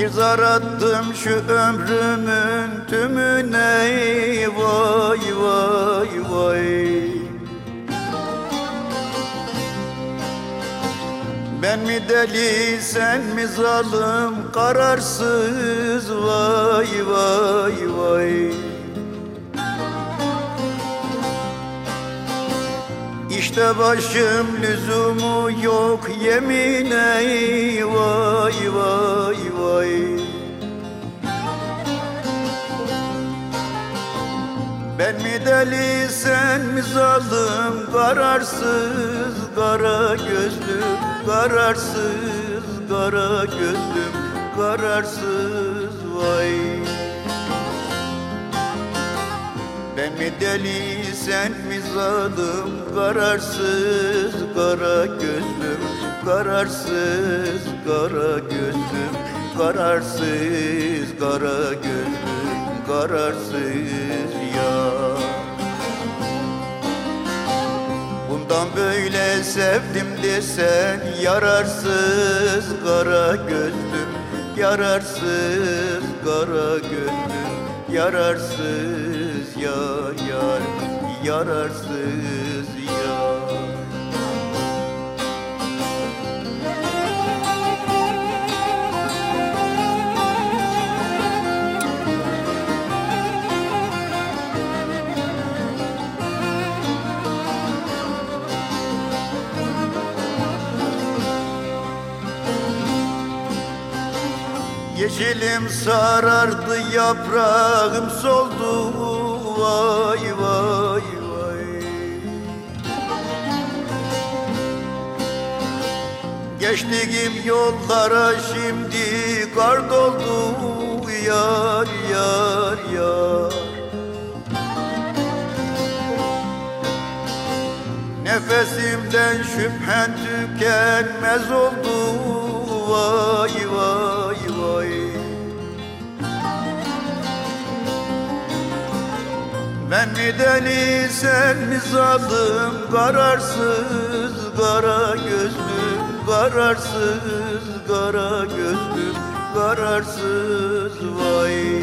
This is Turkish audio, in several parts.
Bir zar attım şu ömrümün tümüne Vay vay vay. Ben mi deli sen mi zalim kararsız Vay vay vay İşte başım lüzumu yok yemine Vay vay vay. Ben mi deli sen mi zalim? Kararsız kara gözlüm Kararsız kara gözlüm Kararsız vay mi sen mi zalim? Kararsız kara gözlüm Kararsız kara gözlüm Kararsız kara gözlüm Kararsız ya. Bundan böyle sevdim desen Yararsız kara gözlüm Yararsız kara gözlüm Yararsız yar yar Yararsız yar. Yeşilim sarardı yaprağım soldu Geçtiğim yollara şimdi kar doldu yar yar yar. Nefesimden şüphen tükenmez oldu vay vay vay. Ben mi deli sen mi zalim Kararsız kara gözlüm Kararsız kara gözlüm Kararsız vay.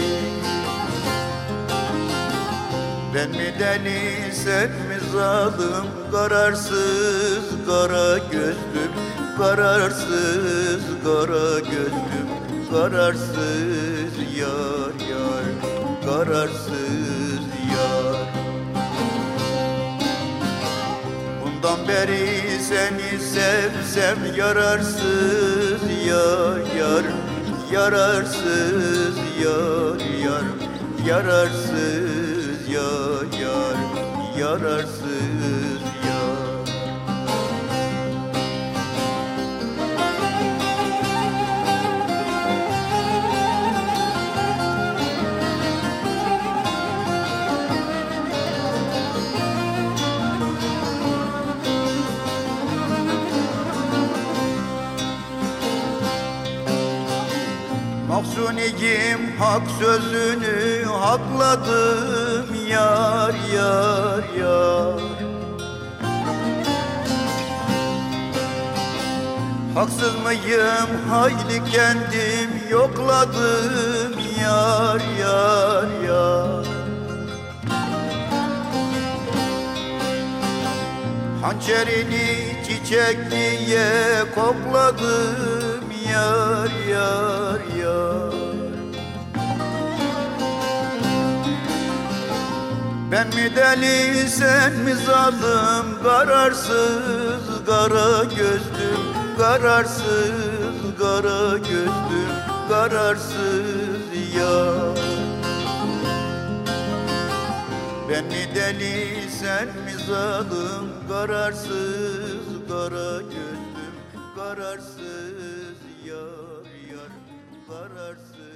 Ben mi deli sen mi zalim? Kararsız kara gözlüm Kararsız kara gözlüm Kararsız yar yar Kararsız Bundan beri seni sevsem yararsız yar yar Yararsız yar yar Yararsız yar yar Yararsız Mahzuniyim hak sözünü hakladım yar yar yar. Haksız mıyım hayli kendim yokladım yar yar yar. Hançerini çiçek diye kokladım yar yar Ben mi deli sen mi zalim? Kararsız kara gözlüm Kararsız kara gözlüm Kararsız yar. Ben mi deli sen mi zalim? Kararsız kara gözlüm Kararsız yar yar kararsın